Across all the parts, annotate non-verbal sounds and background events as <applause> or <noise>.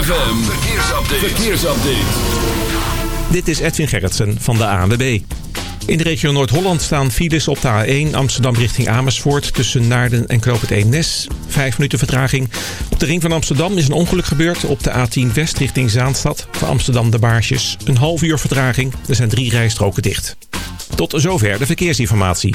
ZFM, verkeersupdate. verkeersupdate. Dit is Edwin Gerritsen van de ANWB. In de regio Noord-Holland staan files op de A1 Amsterdam richting Amersfoort... tussen Naarden en Knoop het Eemnes. Vijf minuten vertraging. Op de ring van Amsterdam is een ongeluk gebeurd. Op de A10 West richting Zaanstad. Voor Amsterdam de Baarsjes. Een half uur vertraging. Er zijn drie rijstroken dicht. Tot zover de verkeersinformatie.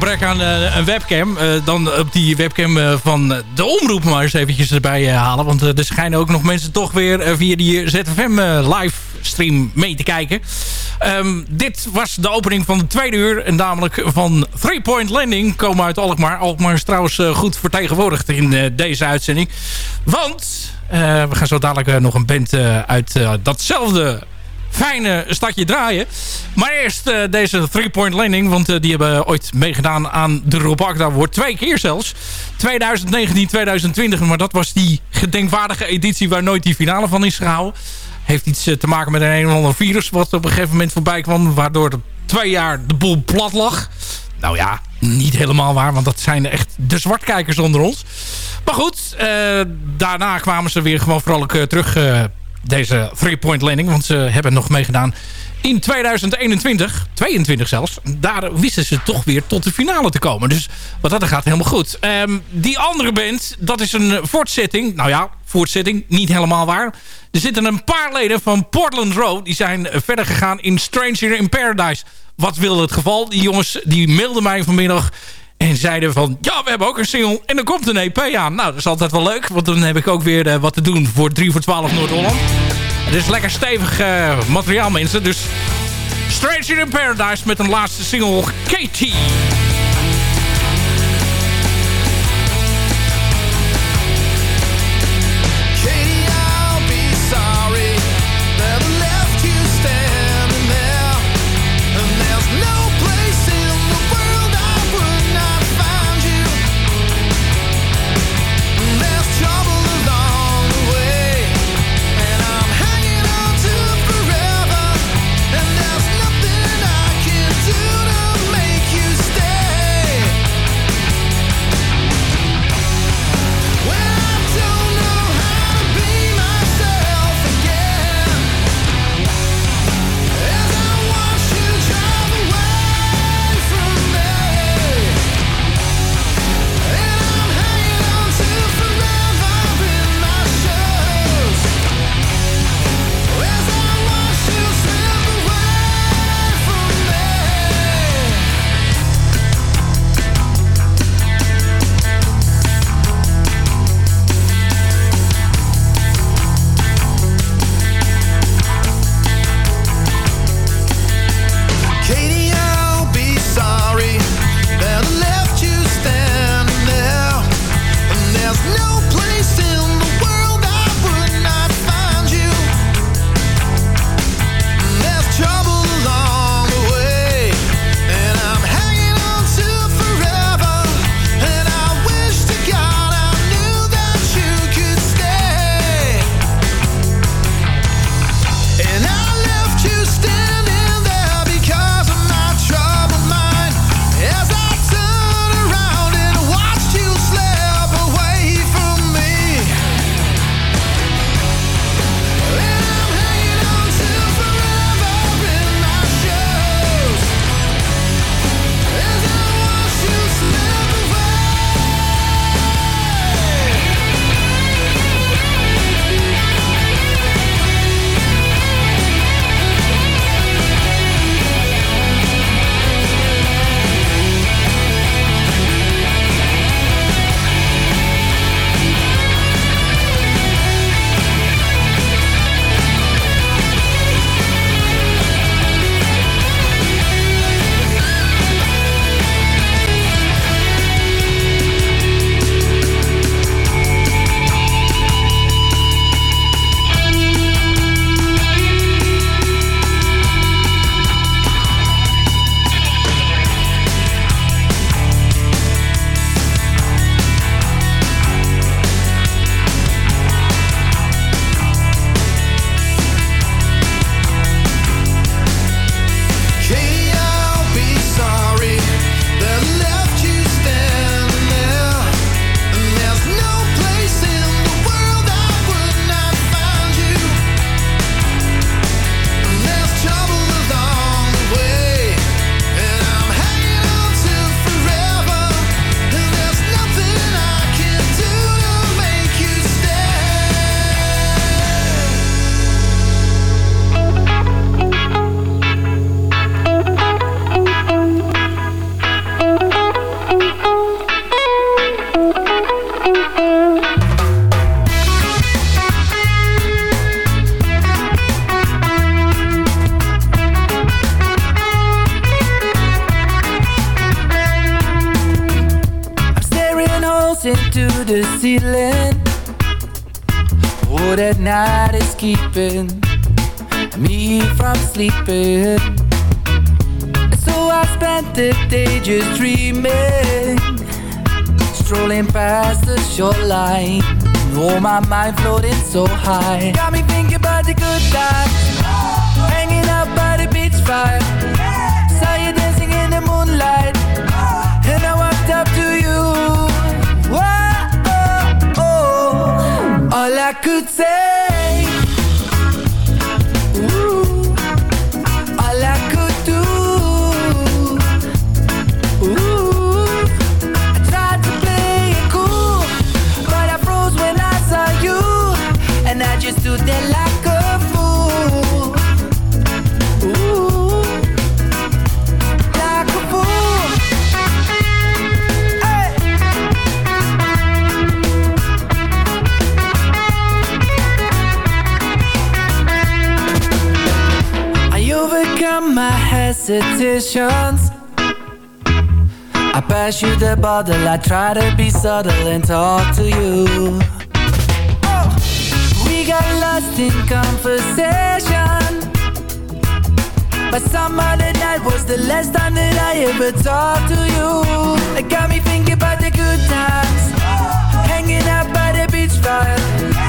Gebrek aan eh, een webcam, eh, dan op die webcam eh, van de omroep maar eens eventjes erbij halen. Want er schijnen ook nog mensen toch weer via die ZFM livestream mee te kijken. Ehm, dit was de opening van de tweede uur. En namelijk van Three Point Landing komen uit Alkmaar. Alkmaar is trouwens goed vertegenwoordigd in deze uitzending. Want we gaan zo dadelijk nog een band uit datzelfde fijne stadje draaien. Maar eerst eh, deze Three Point Landing. Want eh, die hebben ooit meegedaan aan de Rob Agda wordt Twee keer zelfs. 2019, 2020. Maar dat was die gedenkwaardige editie waar nooit die finale van is gehouden. Heeft iets eh, te maken met een een of ander virus wat op een gegeven moment voorbij kwam. Waardoor er twee jaar de boel plat lag. Nou ja, niet helemaal waar. Want dat zijn echt de zwartkijkers onder ons. Maar goed, eh, daarna kwamen ze weer gewoon vrolijk eh, terug... deze three-point landing. Want ze hebben nog meegedaan in 2021, 22 zelfs, daar wisten ze toch weer tot de finale te komen. Dus wat dat gaat helemaal goed. Ehm, die andere band, dat is een voortzetting. Nou ja, voortzetting, niet helemaal waar. Er zitten een paar leden van Portland Road. Die zijn verder gegaan in Stranger in Paradise. Wat wilde het geval? Die jongens die mailden mij vanmiddag... En zeiden van, ja, we hebben ook een single en er komt een EP aan. Nou, dat is altijd wel leuk, want dan heb ik ook weer uh, wat te doen voor 3 voor 12 Noord-Holland. Het is lekker stevig uh, materiaal, mensen. Dus Stranger in Paradise met een laatste single, Katie. So high. Got me thinking about the good times. Hanging out by the beach fire. Hesitations. I pass you the bottle, I try to be subtle and talk to you. Oh. We got lost in conversation. But somehow the night was the last time that I ever talked to you. It got me thinking about the good times. Hanging out by the beach fire.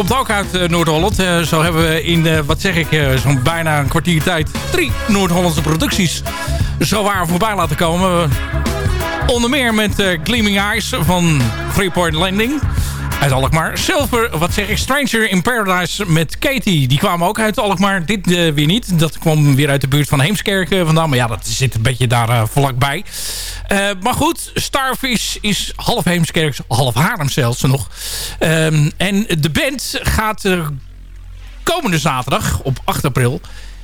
Komt ook uit eh, Noord-Holland. Eh, zo hebben we in, eh, wat zeg ik, zo'n bijna een kwartier tijd... drie Noord-Hollandse producties zo waar voorbij laten komen. Onder meer met Gleaming Eyes van Freeport Landing uit Alkmaar. Silver, wat zeg ik, Stranger in Paradise met Katie. Die kwamen ook uit Alkmaar. Dit weer niet. Dat kwam weer uit de buurt van Heemskerk vandaan. Maar ja, dat zit een beetje daar vlakbij. Eh, maar goed, Starfish is half Heemskerk, half Haarlem zelfs nog. Ehm, en de band gaat eh, komende zaterdag op 8 april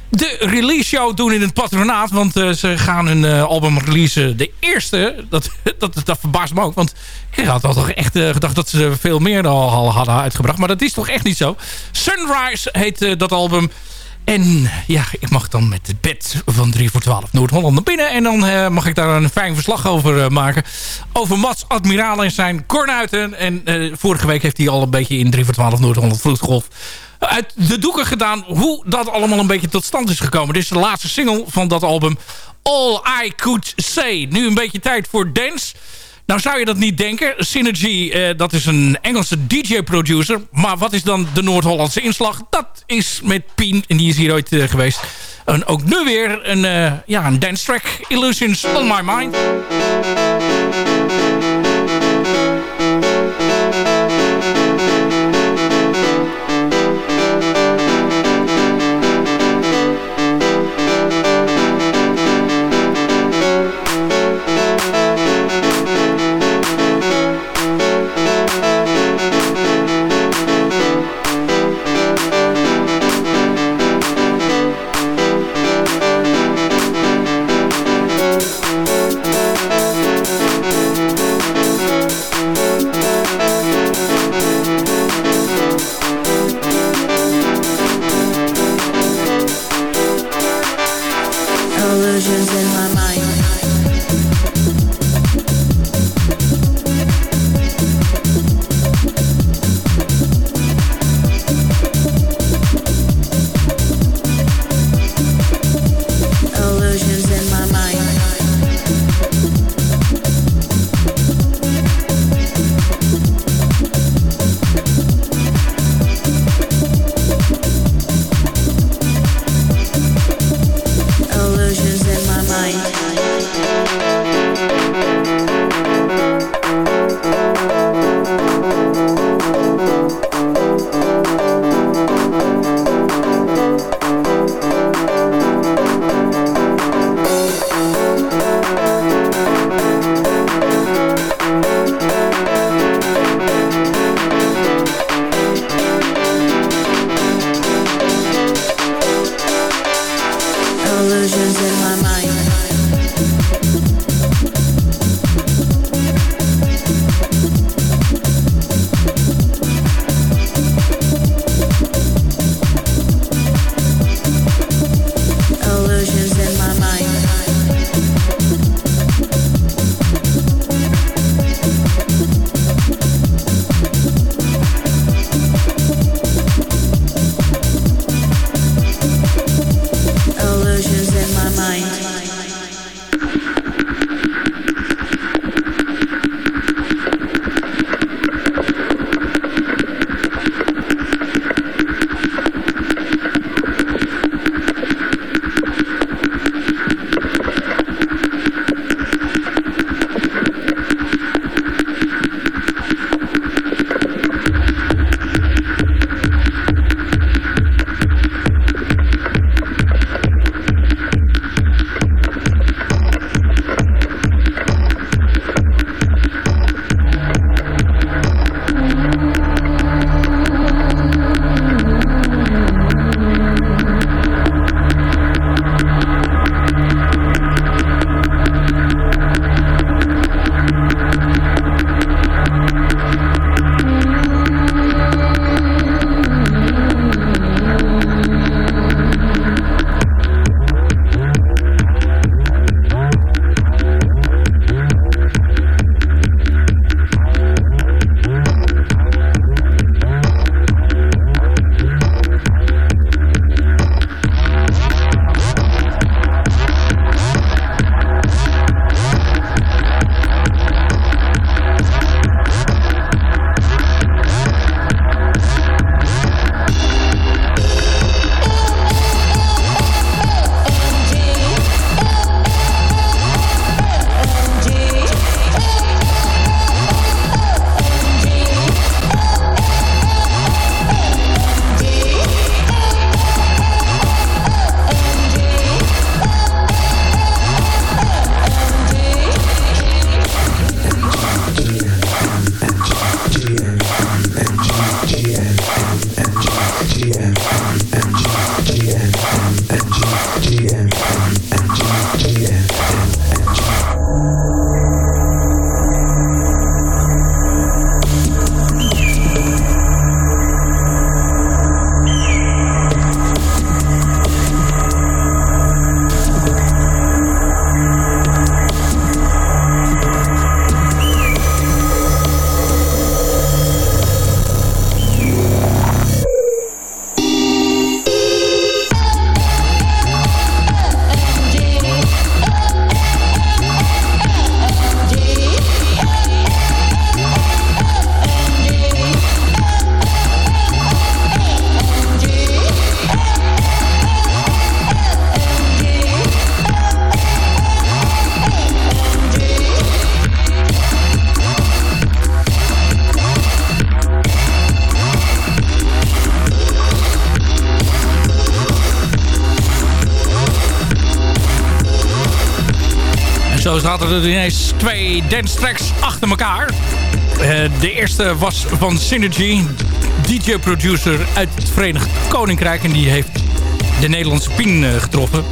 de release show doen in het patronaat. Want eh, ze gaan hun eh, album releasen. De eerste, dat, <laughs> dat, dat verbaast me ook. Want ik had al toch echt gedacht dat ze veel meer al, hadden uitgebracht. Maar dat is toch echt niet zo. Sunrise heet dat album. En ja, ik mag dan met het bed van 3 voor 12 Noord-Holland naar binnen. En dan eh, mag ik daar een fijn verslag over eh, maken. Over Mats Admiraal en zijn kornuiten. En eh, vorige week heeft hij al een beetje in 3 voor 12 Noord-Holland Vloedgolf uit de doeken gedaan hoe dat allemaal een beetje tot stand is gekomen. Dit is de laatste single van dat album All I Could Say. Nu een beetje tijd voor dance. Nou zou je dat niet denken. Synergy, eh, dat is een Engelse DJ-producer. Maar wat is dan de Noord-Hollandse inslag? Dat is met Pien, en die is hier ooit eh, geweest. En ook nu weer een, eh, ja, een dance track. Illusions on My Mind. Zaten er ineens twee dance tracks achter elkaar. Uh, de eerste was van Synergy, DJ-producer uit het Verenigd Koninkrijk. En die heeft de Nederlandse Pien uh, getroffen.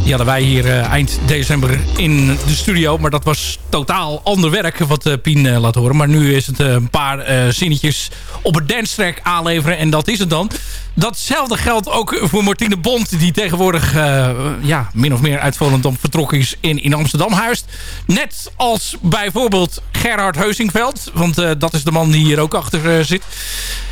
Die hadden wij hier uh, eind december in de studio. Maar dat was totaal ander werk wat uh, Pien laat horen. Maar nu is het een paar zinnetjes op het dance track aanleveren. En dat is het dan. Datzelfde geldt ook voor Martine Bond. Die tegenwoordig ja, min of meer uit Volendam vertrokken is in, in Amsterdam huist. Net als bijvoorbeeld Gerhard Heusingveld. Want dat is de man die hier ook achter zit.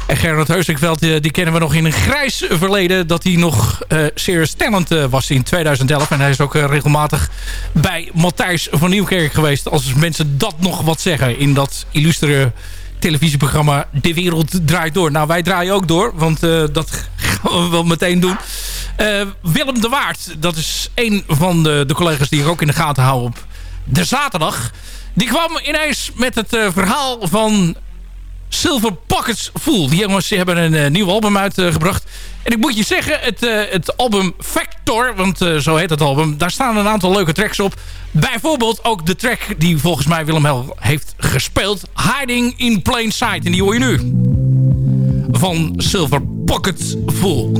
En Gerard Heusingveld, die, kennen we nog in een grijs verleden... dat hij nog Serious Talent was in 2011. En hij is ook regelmatig bij Matthijs van Nieuwkerk geweest... als mensen dat nog wat zeggen in dat illustere televisieprogramma De Wereld Draait Door. Nou, wij draaien ook door, want dat gaan we wel meteen doen. Willem de Waard, dat is een van de, de collega's die ik ook in de gaten hou op de zaterdag... Die kwam ineens met het verhaal van Silver Pockets Full. Die jongens hebben een nieuw album uitgebracht. En ik moet je zeggen, het, uh, het album Factor, want uh, zo heet het album... daar staan een aantal leuke tracks op. Bijvoorbeeld ook de track die volgens mij Willem Hel heeft gespeeld. Hiding in Plain Sight. En die hoor je nu. Van Silver Pockets Full.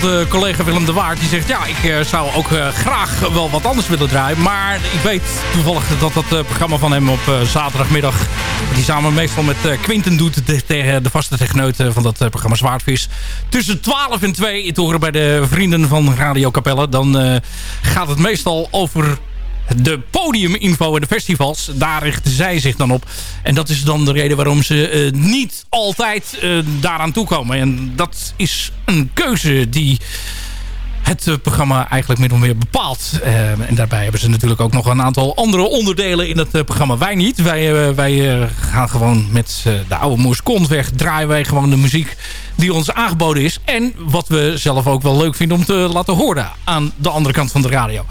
Diezelfde collega Willem de Waard. Die zegt, ja, ik zou ook graag wel wat anders willen draaien. Maar ik weet toevallig dat dat programma van hem op zaterdagmiddag... die samen meestal met Quinten doet tegen de vaste techneut van dat programma Zwaardvis. Tussen 12 en 2 te horen bij de vrienden van Radio Capelle. Dan gaat het meestal over de podiuminfo en de festivals. Daar richten zij zich dan op. En dat is dan de reden waarom ze uh, niet altijd uh, daaraan toekomen. En dat is een keuze die het uh, programma eigenlijk min of meer bepaalt. en daarbij hebben ze natuurlijk ook nog een aantal andere onderdelen in het programma. Wij niet. Wij, wij gaan gewoon met de oude Moes weg. Draaien wij gewoon de muziek die ons aangeboden is. En wat we zelf ook wel leuk vinden om te laten horen aan de andere kant van de radio.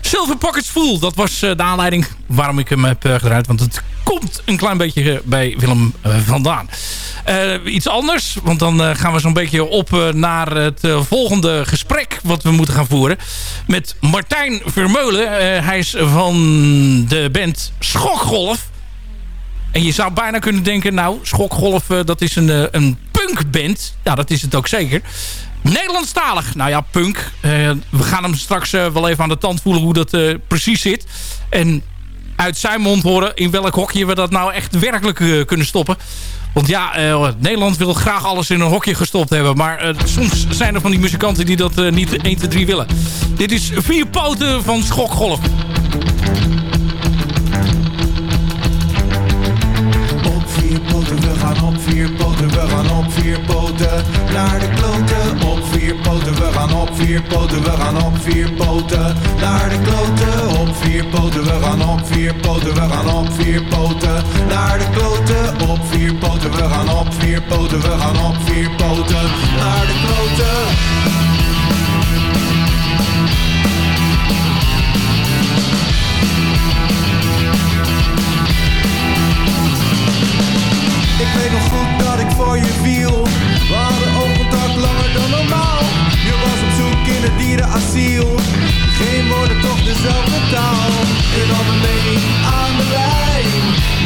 Silver Pockets Full, dat was eh, de aanleiding waarom ik hem heb eh, gedraaid. Want het komt een klein beetje bij Willem eh, vandaan. iets anders, want dan gaan we zo'n beetje op naar het volgende gesprek wat we moeten gaan voeren. Met Martijn Vermeulen. hij is van de band Schokgolf. En je zou bijna kunnen denken, nou, Schokgolf dat is een, een punkband. Ja, dat is het ook zeker. Nederlandstalig. Nou ja, punk. Uh, we gaan hem straks wel even aan de tand voelen hoe dat precies zit. En uit zijn mond horen in welk hokje we dat nou echt werkelijk kunnen stoppen. Want ja, Nederland wil graag alles in een hokje gestopt hebben. Maar soms zijn er van die muzikanten die dat niet 1, 2, 3 willen. Dit is Vier Poten van Schokgolf. Vier poten naar de kloten. Op vier poten, we gaan op vier poten, we gaan op vier poten naar de kloten. Op vier poten, we gaan op vier poten, we gaan op vier poten naar de kloten. Op vier poten, we gaan op vier poten, we gaan op vier poten naar de kloten. Ik weet voor je viel. We hadden langer dan normaal. Je was op zoek in het dierenasiel. Geen woorden, toch dezelfde taal. In mijn mening aan de lijn.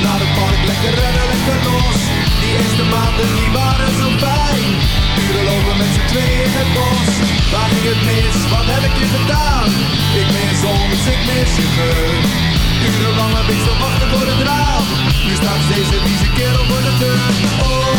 Naar het park, lekker rennen, lekker los. Die eerste maanden, die waren zo fijn. Uren lopen met z'n tweeën in het bos. Waar ging het mis? Wat heb ik je gedaan? Ik mis ons, ik mis je geur. Urenlang heb ik zo wachten voor het raam. Nu staat deze vieze kerel voor de deur. Op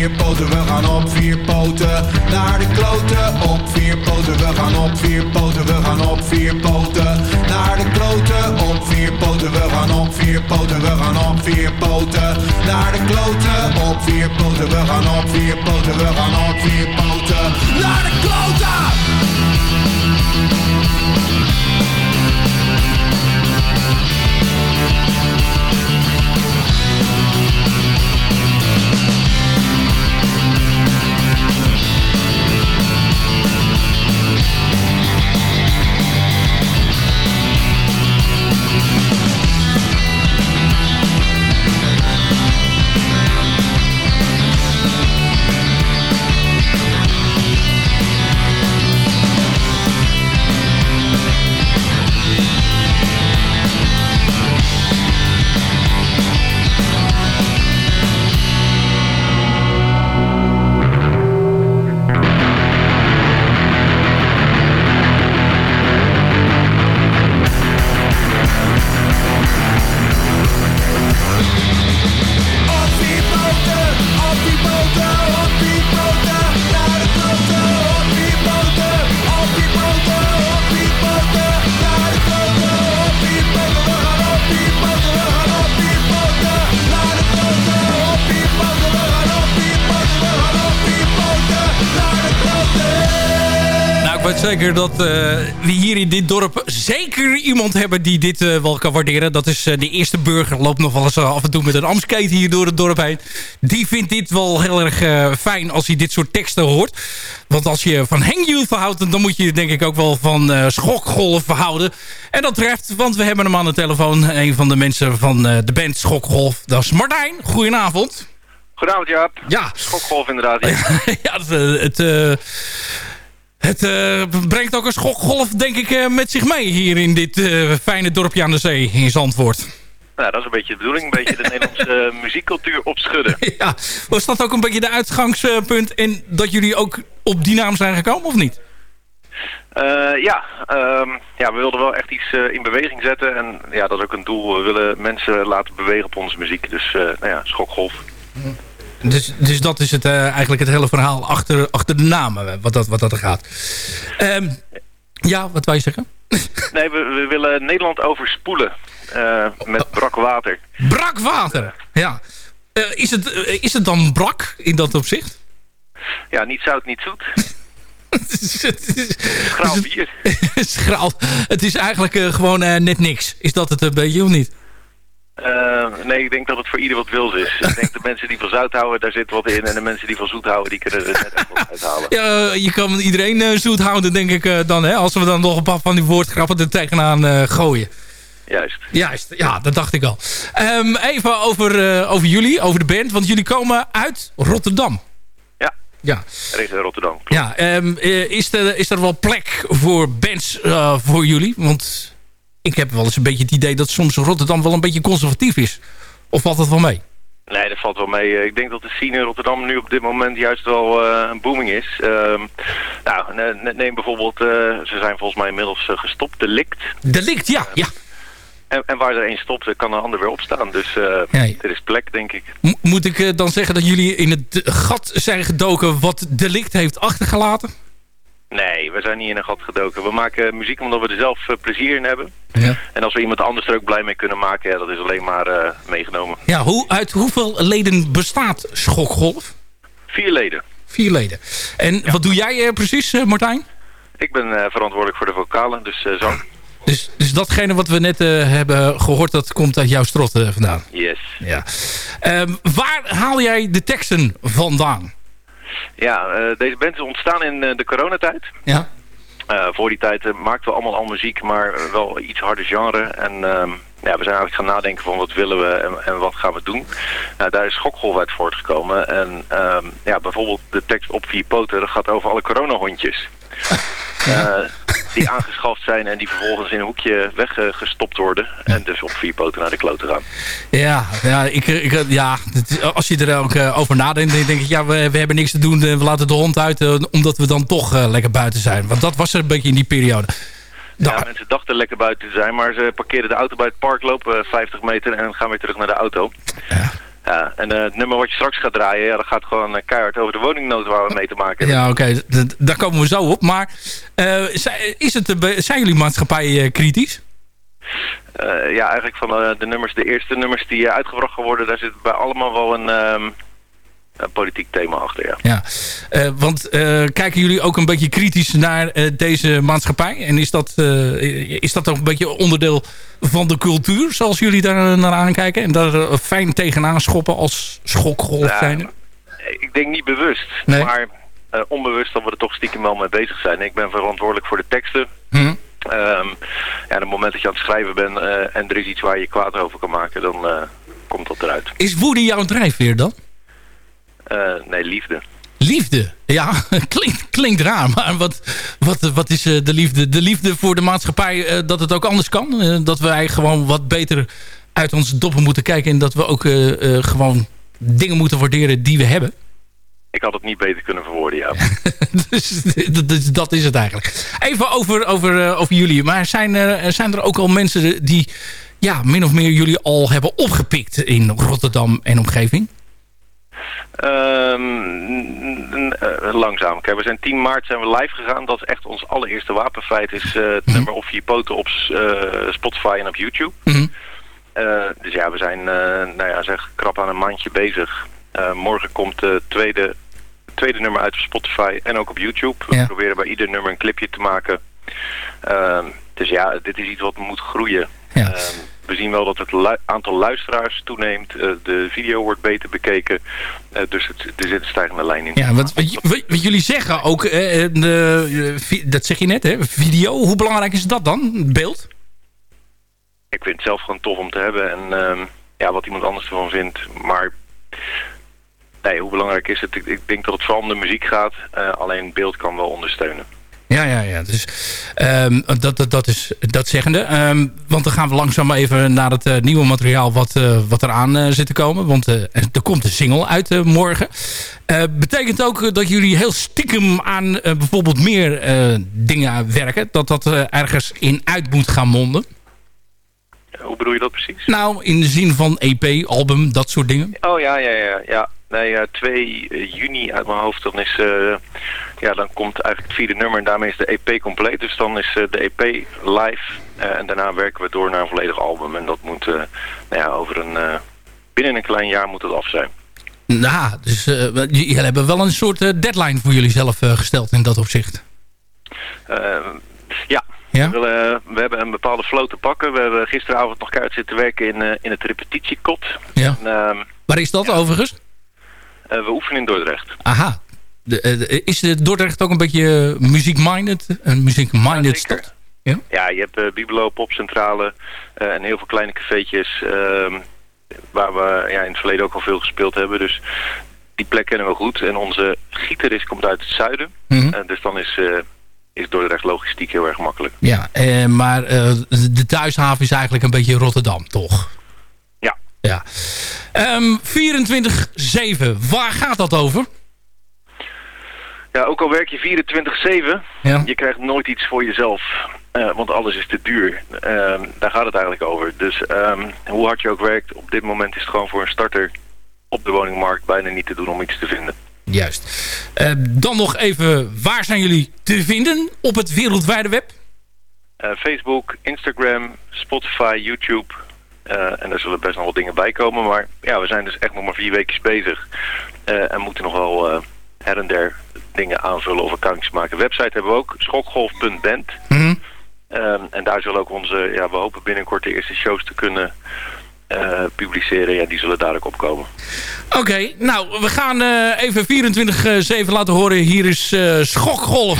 vier poten, we gaan op vier poten naar de kloten. Op vier poten, we gaan op vier poten, we gaan op vier poten naar de kloten. Op vier poten, we gaan op vier poten, we gaan op vier poten naar de kloten. Op vier poten, we gaan op vier poten, we gaan op vier poten naar de kloten. Zeker dat eh, we hier in dit dorp zeker iemand hebben die dit eh, wel kan waarderen. Dat is eh, de eerste burger. Loopt nog wel eens af en toe met een amskate hier door het dorp heen. Die vindt dit wel heel erg fijn als hij dit soort teksten hoort. Want als je van hangjuw verhoudt, dan moet je denk ik ook wel van schokgolf verhouden. En dat treft, want we hebben hem aan de telefoon. Een van de mensen van de band Schokgolf. Dat is Martijn. Goedenavond. Goedenavond Jaap. Ja. Schokgolf inderdaad. Ja. <laughs> ja, het, het, het eh, brengt ook een schokgolf, denk ik, met zich mee hier in dit fijne dorpje aan de zee in Zandvoort. Nou, dat is een beetje de bedoeling. Een beetje de <laughs> Nederlandse muziekcultuur opschudden. <laughs> Ja, was dat ook een beetje de uitgangspunt en dat jullie ook op die naam zijn gekomen of niet? ja, ehm, ja, we wilden wel echt iets in beweging zetten. En ja, dat is ook een doel. We willen mensen laten bewegen op onze muziek. Dus nou ja, schokgolf. Dus, dus dat is het, uh, eigenlijk het hele verhaal achter, achter de namen, eh, wat dat, wat dat er gaat. Um, ja, wat wil je zeggen? <laughs> Nee, we, we willen Nederland overspoelen uh, met brak water. Brak water, ja. Uh, is, het, is het dan brak in dat opzicht? Ja, niet zout, niet zoet. <laughs> Schraal bier. <laughs> Schraal. Het is eigenlijk gewoon net niks. Is dat het een beetje of niet? Uh, nee, ik denk dat het voor ieder wat wils is. ik denk de mensen die van zout houden, daar zit wat in. En de mensen die van zoet houden, die kunnen er net even wat uithalen. Ja, je kan iedereen uh, zoet houden, denk ik uh, dan. Hè? Als we dan nog een paar van die woordgrappen er tegenaan gooien. Juist. Juist, ja, dat dacht ik al. Um, even over, over jullie, over de band. Want jullie komen uit Rotterdam. Ja, ja. regio Rotterdam. Ja, um, is, er, is er wel plek voor bands voor jullie? Want ik heb wel eens een beetje het idee dat soms Rotterdam wel een beetje conservatief is. Of valt dat wel mee? Nee, dat valt wel mee. Eh, ik denk dat de scene in Rotterdam nu op dit moment juist wel uh, een booming is. Uh, nou, neem bijvoorbeeld, uh, ze zijn volgens mij inmiddels gestopt, Delict. Delict, ja, ja. En, en, waar er één stopt, kan een ander weer opstaan. Dus nee. er is plek, denk ik. moet ik dan zeggen dat jullie in het gat zijn gedoken wat Delict heeft achtergelaten? Nee, we zijn niet in een gat gedoken. We maken muziek omdat we er zelf uh, plezier in hebben. Ja. En als we iemand anders er ook blij mee kunnen maken, ja, dat is alleen maar uh, meegenomen. Ja, hoe, uit hoeveel leden bestaat Schokgolf? Vier leden. Vier leden. En wat doe jij uh, precies, Martijn? Ik ben verantwoordelijk voor de vocalen, dus zang. Dus, dus datgene wat we net hebben gehoord, dat komt uit jouw strot vandaan? Yes. Ja. Um, waar haal jij de teksten vandaan? Ja, uh, deze band is ontstaan in uh, de coronatijd. Ja. Uh, voor die tijd maakten we allemaal al muziek, maar wel iets harder genre. En ehm, ja, we zijn eigenlijk gaan nadenken van wat willen we en, en wat gaan we doen. Nou, daar is Schokgolf uit voortgekomen. En um, ja, bijvoorbeeld de tekst op vier poten, dat gaat over alle coronahondjes. Ja. <laughs> die <laughs> aangeschaft zijn en die vervolgens in een hoekje weggestopt worden. En dus op vier poten naar de kloten gaan. Ja, ja, ik, ik, ja als je er ook uh, over nadenkt, dan denk ik, ja, we, we hebben niks te doen. We laten de hond uit, uh, omdat we dan toch lekker buiten zijn. Want dat was er een beetje in die periode. Ja, mensen dachten lekker buiten te zijn, maar ze parkeerden de auto bij het park, lopen 50 meter en gaan weer terug naar de auto. Ja. Ja, en uh, het nummer wat je straks gaat draaien, ja, dat gaat gewoon uh, keihard over de woningnood waar we mee te maken hebben. Ja, oké, daar komen we zo op. Maar uh, is het, zijn jullie maatschappij kritisch? ja, eigenlijk van de nummers, de eerste nummers die uitgebracht worden, daar zit bij allemaal wel een, um, een politiek thema achter, ja. ja. Uh, want uh, kijken jullie ook een beetje kritisch naar uh, deze maatschappij? En is dat, is dat ook een beetje onderdeel van de cultuur, zoals jullie daar naar aankijken? En daar fijn tegenaan schoppen als schokgolf zijn? Ik denk niet bewust, nee. maar onbewust dat we er toch stiekem wel mee bezig zijn. Ik ben verantwoordelijk voor de teksten. Hm. Um, ja, op het moment dat je aan het schrijven bent en er is iets waar je kwaad over kan maken, dan komt dat eruit. Is woede jouw drijfveer dan? Uh, nee, liefde. Liefde? Ja, <laughs> klinkt, klinkt raar. Maar wat, wat, wat is uh, de liefde? De liefde voor de maatschappij uh, dat het ook anders kan? dat wij gewoon wat beter uit onze doppen moeten kijken... en dat we ook gewoon dingen moeten waarderen die we hebben? Ik had het niet beter kunnen verwoorden, ja. <laughs> dus, dus, dat is het eigenlijk. Even over, over, over jullie. Maar zijn er, zijn er ook al mensen die ja, min of meer jullie al hebben opgepikt in Rotterdam en omgeving? Um, langzaam. Kijk, we zijn 10 maart zijn we live gegaan. Dat is echt ons allereerste wapenfeit. Is uh, het mm nummer op vier poten op uh, Spotify en op YouTube. Mm -hmm. dus ja, we zijn nou ja, zeg, krap aan een mandje bezig. morgen komt de tweede tweede nummer uit op Spotify en ook op YouTube. We Ja. proberen bij ieder nummer een clipje te maken. Ehm, dus ja, dit is iets wat moet groeien. Ja. Ehm, we zien wel dat het lu- aantal luisteraars toeneemt. Eh, de video wordt beter bekeken. Eh, dus het, er zit een stijgende lijn in. Ja, wat, wat, jullie zeggen ook, eh, de, dat zeg je net, hè, video. Hoe belangrijk is dat dan, beeld? Ik vind het zelf gewoon tof om te hebben. En ehm, ja, wat iemand anders ervan vindt. Maar nee, hoe belangrijk is het? Ik, ik denk dat het vooral om de muziek gaat. Alleen beeld kan wel ondersteunen. Ja, ja, ja. Dus, ehm, dat, dat, dat is dat zeggende. Ehm, want dan gaan we langzaam even naar het eh, nieuwe materiaal wat, eh, wat eraan eh, zit te komen. Want er komt een single uit morgen. Betekent ook dat jullie heel stiekem aan bijvoorbeeld meer dingen werken. Dat dat ergens in uit moet gaan monden. Eh, hoe bedoel je dat precies? Nou, in de zin van EP, album, dat soort dingen. Oh ja, ja, ja. ja. Nee, eh, 2 juni uit mijn hoofd, dan is... eh, ja, dan komt eigenlijk het vierde nummer en daarmee is de EP compleet. Dus dan is eh, de EP live eh, en daarna werken we door naar een volledig album. En dat moet eh, nou ja, over een... eh, binnen een klein jaar moet het af zijn. Nou, dus eh, jullie hebben wel een soort eh, deadline voor jullie zelf eh, gesteld in dat opzicht. Eh, ja, Ja? We, willen- we hebben een bepaalde flow te pakken. We hebben gisteravond nog keihard zitten werken in, eh, in het repetitiekot. Ja. En, ehm, Waar is dat overigens? eh, we oefenen in Dordrecht. Aha. De, eh, de- is de Dordrecht ook een beetje muziek-minded? Een muziek-minded stad? Ja? Ja, je hebt uh, Bibelo, Popcentrale eh, en heel veel kleine cafeetjes ehm, waar we ja, in het verleden ook al veel gespeeld hebben. Dus die plek kennen we goed. En onze gitarist komt uit het zuiden. Mhm. Eh, dus dan is, eh is Dordrecht logistiek heel erg makkelijk. Ja, eh, maar eh, de thuishaven is eigenlijk een beetje Rotterdam, toch? Ja. Ja. Ehm 24-7, waar gaat dat over? Ja, ook al werk je 24-7, Ja. je krijgt nooit iets voor jezelf. Eh, want alles is te duur. Ehm, daar gaat het eigenlijk over. Dus ehm, hoe hard je ook werkt, op dit moment is het gewoon voor een starter op de woningmarkt bijna niet te doen om iets te vinden. Juist. Eh, dan nog even, waar zijn jullie te vinden op het wereldwijde web? Eh, Facebook, Instagram, Spotify, YouTube. Eh, en er zullen best nog wel dingen bij komen. Maar ja, we zijn dus echt nog maar vier weken bezig. En moeten nog wel her en der dingen aanvullen of accounts maken. Website hebben we ook, schokgolf.band. Mhm. Ehm, en daar zullen ook onze, ja, we hopen binnenkort de eerste shows te kunnen eh, publiceren. Ja, die zullen ook opkomen. Oké, nou, we gaan eh, even 24-7 laten horen. Hier is eh, Schokgolf.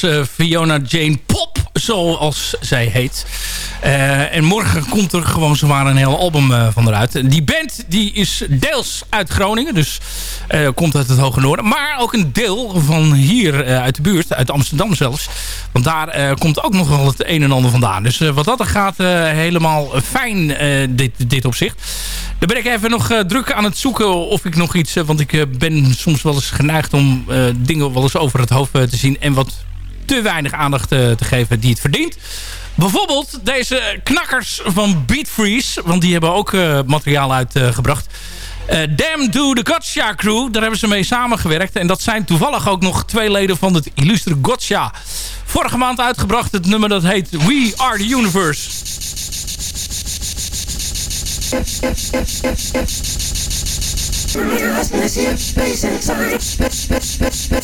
Was eh, Fiona Jane Pop, zoals zij heet. Eh, en morgen komt er gewoon zomaar een heel album eh, van eruit. Die band die is deels uit Groningen, dus komt uit het Hoge Noorden. Maar ook een deel van hier uit de buurt, uit Amsterdam zelfs. Want daar komt ook nog wel het een en ander vandaan. Dus wat dat er gaat, helemaal fijn dit, dit opzicht. Dan ben ik even nog druk aan het zoeken of ik nog iets... want ik ben soms wel eens geneigd om dingen wel eens over het hoofd te zien... en wat te weinig aandacht eh, te geven die het verdient. Bijvoorbeeld deze knakkers van Beat Freeze. Want die hebben ook eh, materiaal uitgebracht. Eh Damn Do The Gotcha Crew. Daar hebben ze mee samengewerkt. En dat zijn toevallig ook nog twee leden van het illustre Gotcha. Vorige maand uitgebracht. Het nummer dat heet. We are the universe.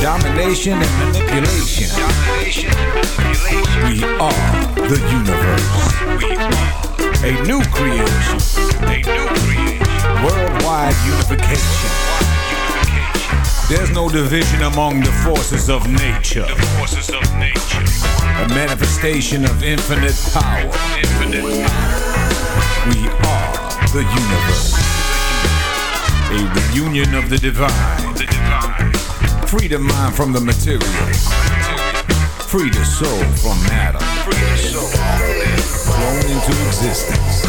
Domination and manipulation. Domination manipulation. We are the universe. We are A new creation. a new creation. Worldwide unification. Unification. There's no division among the forces of nature. The forces of nature. A manifestation of infinite power. Infinite power. We are the universe. A reunion of the divine. The divine. Free the mind from the material. Free the soul from matter. Free the soul Blown into existence.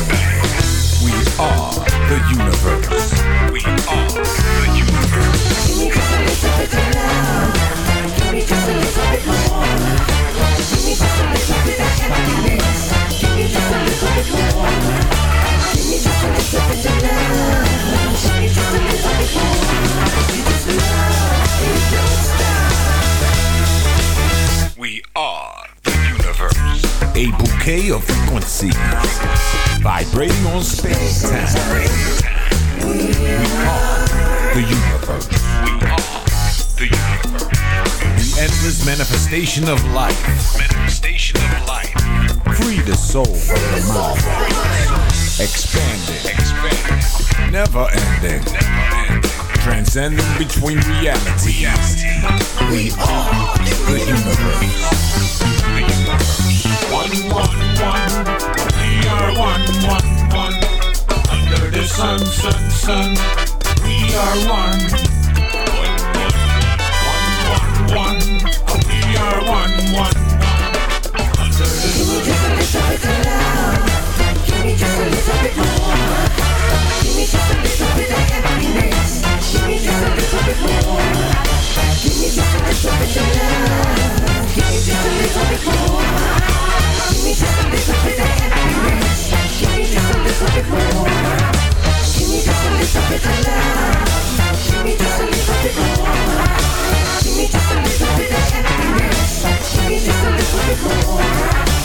We are the universe. We are the universe. Give me just a little bit of love. Give me just a little bit more. Give me just a little bit of happiness. Give me just a little bit more. Give me just a little bit of love. Give me just a little bit Bouquet of frequencies. Vibrating on space time. We are the universe. We are the universe. The endless manifestation of life. Manifestation of life. Free the soul from the mind. Expanding. Expanding. Never ending. Never ending. Transcending between realities. Reality. We are the universe. The universe. One, one, one, we are one, one, one. Under the sun, sun, sun, we are one. One, one, one, one, one. we are one, one. Under the sun. Just a little bit of love. Give me just a little bit more. Give me just a little bit of happiness. Give me just a little bit more. Give me just a little bit of. Give me just a little bit more. Give me just a little bit of happiness. Give me just a little bit more. Give me just a little bit of. Give me just a little bit more. Give me just a little bit of happiness. Give me just a little bit more.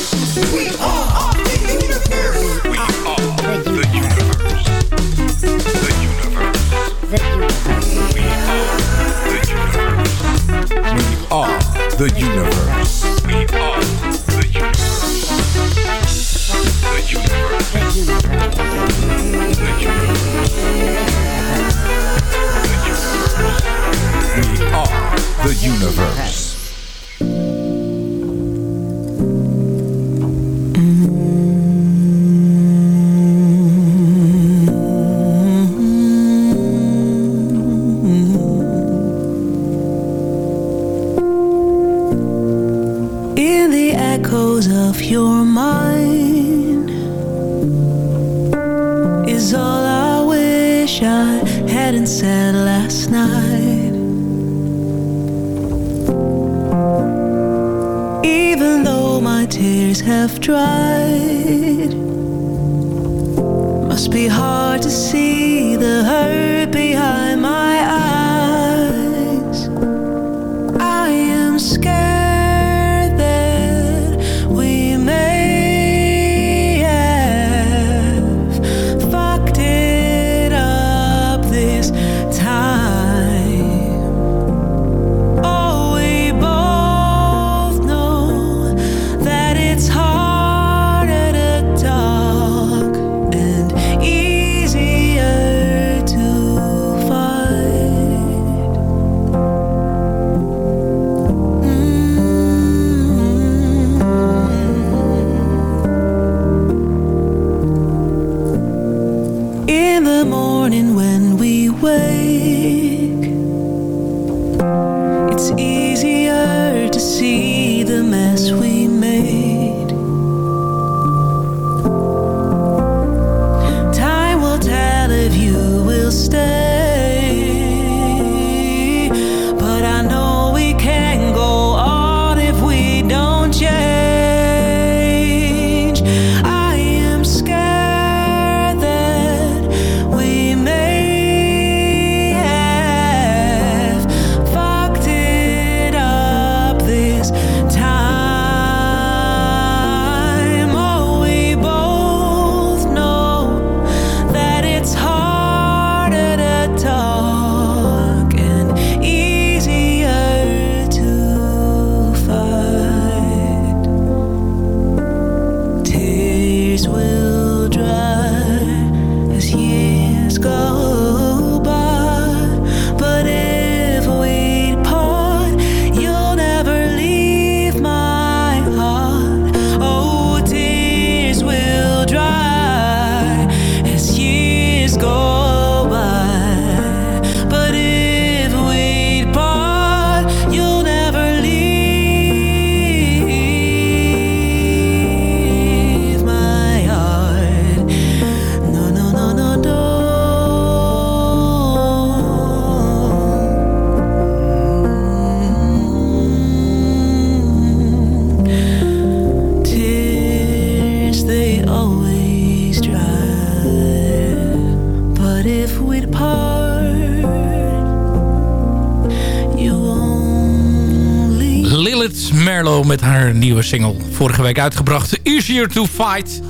nieuwe single. Vorige week uitgebracht. Easier to Fight.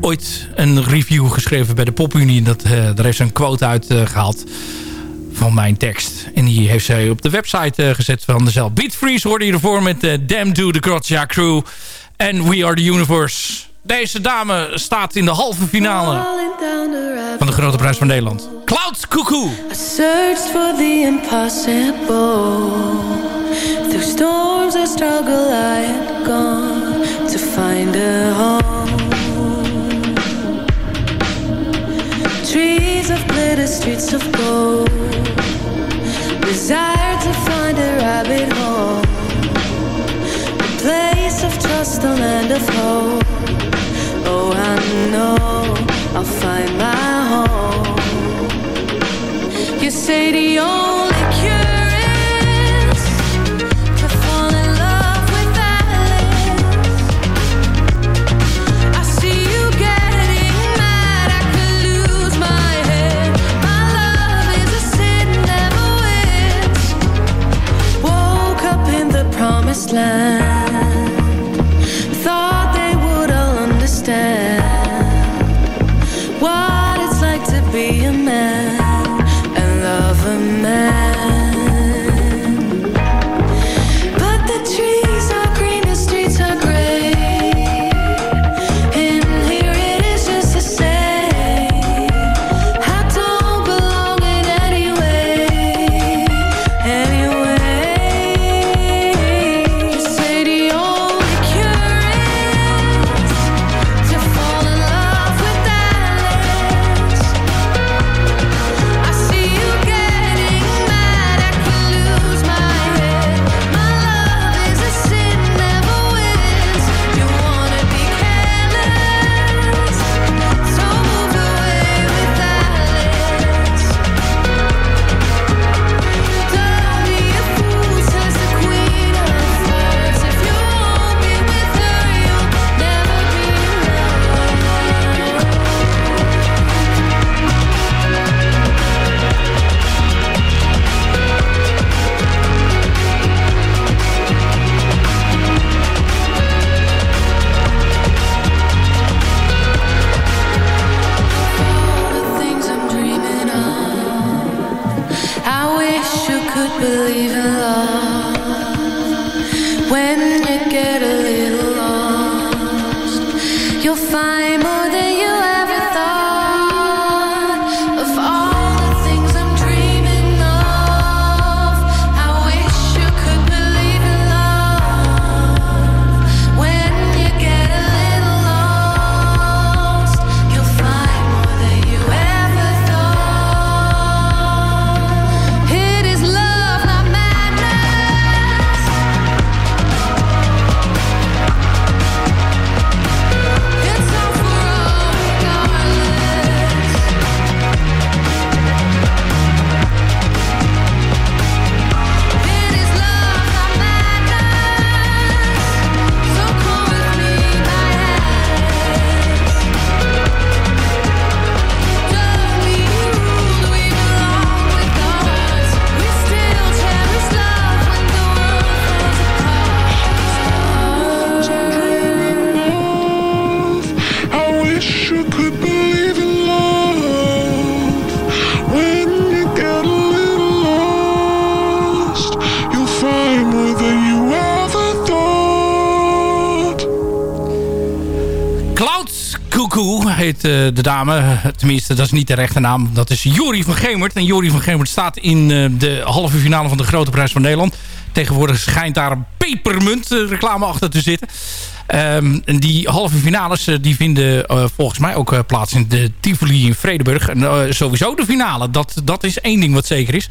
Ooit een review geschreven bij de PopUnie. Dat, eh, daar heeft ze een quote uit eh, gehaald van mijn tekst. En die heeft zij op de website eh, gezet van dezelfde. Beat Freeze hoorde je ervoor met Damn Do The Gotcha Crew. En We Are The Universe. Deze dame staat in de halve finale van de Grote Prijs van Nederland. Cloud Cuckoo. I searched for the impossible. Through storms of struggle, I had gone to find a home. Trees of glitter, streets of gold. Desire to find a rabbit hole. A place of trust, a land of hope. Oh, I know I'll find my home. You say the only waistline eh, de dame. Tenminste, dat is niet de rechte naam. Dat is Jori van Gemert. En Jori van Gemert staat in eh, de halve finale van de Grote Prijs van Nederland. Tegenwoordig schijnt daar een pepermunt eh, reclame achter te zitten. En die halve finales eh, die vinden eh, volgens mij ook plaats in de Tivoli in Vredeburg. En sowieso de finale. Dat, dat is één ding wat zeker is.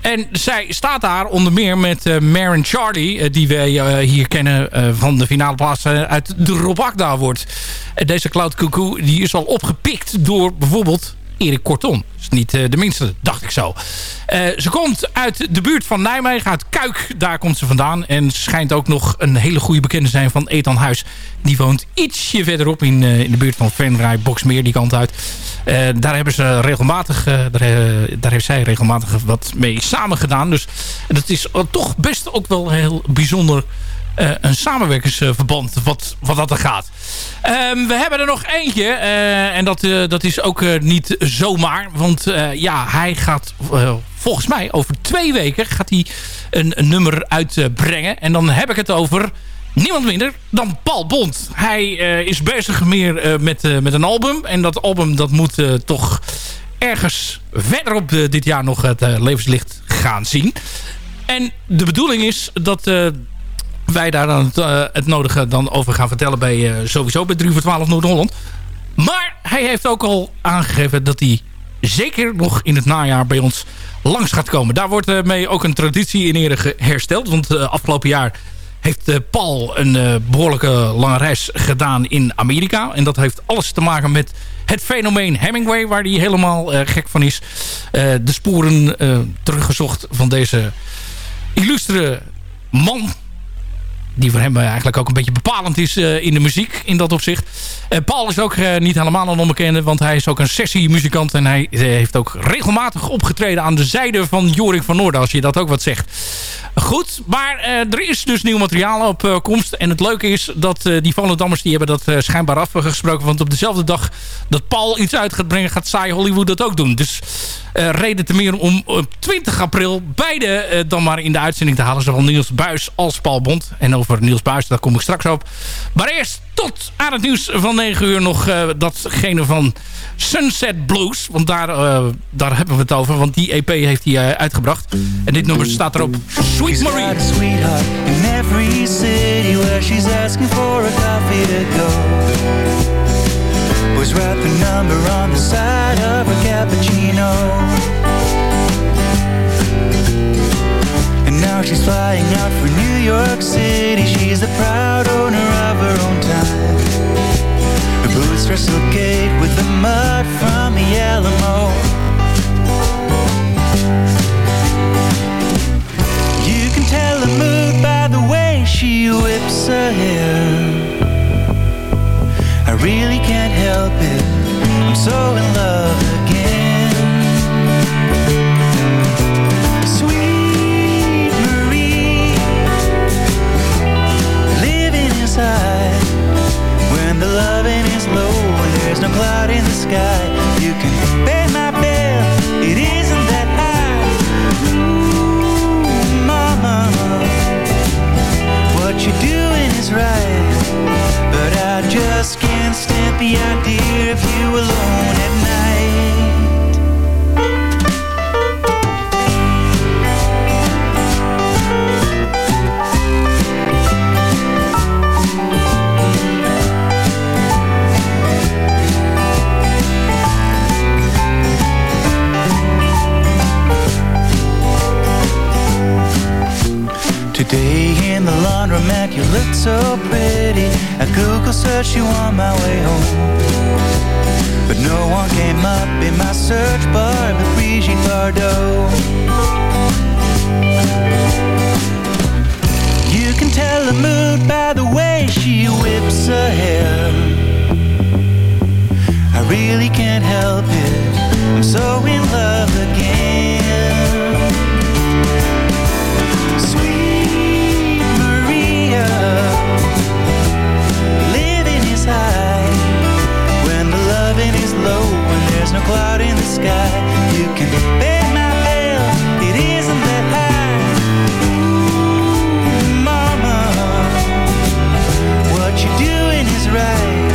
En zij staat daar onder meer met Maren Charlie. die wij hier kennen van de finale plaats uit de Rob Akda wordt. En deze Cloud Cuckoo die is al opgepikt door bijvoorbeeld Erik Korton. is niet eh, de minste, dacht ik zo. Eh, ze komt uit de buurt van Nijmegen, uit Kuik. Daar komt ze vandaan. En schijnt ook nog een hele goede bekende te zijn van Ethan Huis. Die woont ietsje verderop in, eh, in de buurt van Venray, Boksmeer, die kant uit. Daar hebben ze regelmatig, daar, heeft zij regelmatig wat mee samen gedaan. Dus dat is toch best ook wel heel bijzonder eh, een samenwerkingsverband wat, wat dat er gaat. Ehm, we hebben er nog eentje. eh, en dat, eh, dat is ook niet zomaar. Want ja, hij gaat volgens mij over twee weken gaat hij een, nummer uitbrengen. en dan heb ik het over niemand minder dan Paul Bond. Hij is bezig meer met, met een album. En dat album dat moet toch ergens verderop eh, dit jaar nog het levenslicht gaan zien. En de bedoeling is dat wij daar dan het, eh, het nodige dan over gaan vertellen bij eh, sowieso bij 3 voor 12 Noord-Holland. Maar hij heeft ook al aangegeven dat hij zeker nog in het najaar bij ons langs gaat komen. Daar wordt eh, mee ook een traditie in ere hersteld. Want afgelopen jaar heeft Paul een eh, behoorlijke lange reis gedaan in Amerika. En dat heeft alles te maken met het fenomeen Hemingway... waar hij helemaal gek van is. De sporen teruggezocht van deze illustere man die voor hem eh, eigenlijk ook een beetje bepalend is eh, in de muziek in dat opzicht. Eh, Paul is ook niet helemaal een onbekende, want hij is ook een sessiemuzikant en hij heeft ook regelmatig opgetreden aan de zijde van Jorik van Noorden, als je dat ook wat zegt. Goed, maar er is dus nieuw materiaal op komst en het leuke is dat die Volendammers die hebben dat schijnbaar afgesproken, want op dezelfde dag dat Paul iets uit gaat brengen, gaat Saai Hollywood dat ook doen. Dus eh, reden te meer om op 20 april beide dan maar in de uitzending te halen. Zowel Niels Buis als Paul Bond. En over Niels Buis, daar kom ik straks op. Maar eerst tot aan het nieuws van 9 uur nog eh, datgene van Sunset Blues. Want daar, eh, daar hebben we het over. Want die EP heeft hij eh, uitgebracht. En dit nummer staat erop. Sweet Marie. sweetheart in every city where she's asking for a coffee to go. Was write the number on the side of a cappuccino. Now she's flying out for New York City. She's the proud owner of her own time. Her boots are silkate with the mud from the Alamo. You can tell a mood by the way she whips her hair. I really can't help it. I'm so in love again. The loving is low there's no cloud in the sky. You can pay my bill, it isn't that high. Ooh, mama, what you're doing is right. But I just can't stand the idea of you alone you looked so pretty. I Google searched you on my way home. But no one came up in my search bar but Brigitte Bardot You can tell a mood by the way she whips her hair. I really can't help it. I'm so in love again there's no cloud in the sky. You can pay my bill, it isn't that high. Ooh, mama, what you're doing is right,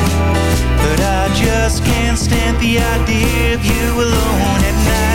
but I at the idea of you alone at night.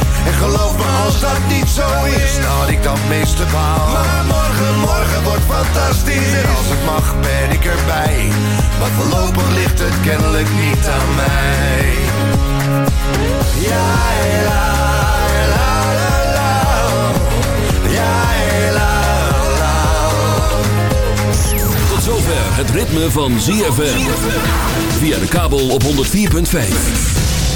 En geloof me, als dat niet zo is, dan had ik dat meeste baal. Maar morgen, morgen wordt fantastisch. En als het mag, ben ik erbij. Maar voorlopig ligt het kennelijk niet aan mij. Ja, la, la, la, la. Ja, la, la. Tot zover het ritme van ZFM. Via de kabel op 104.5.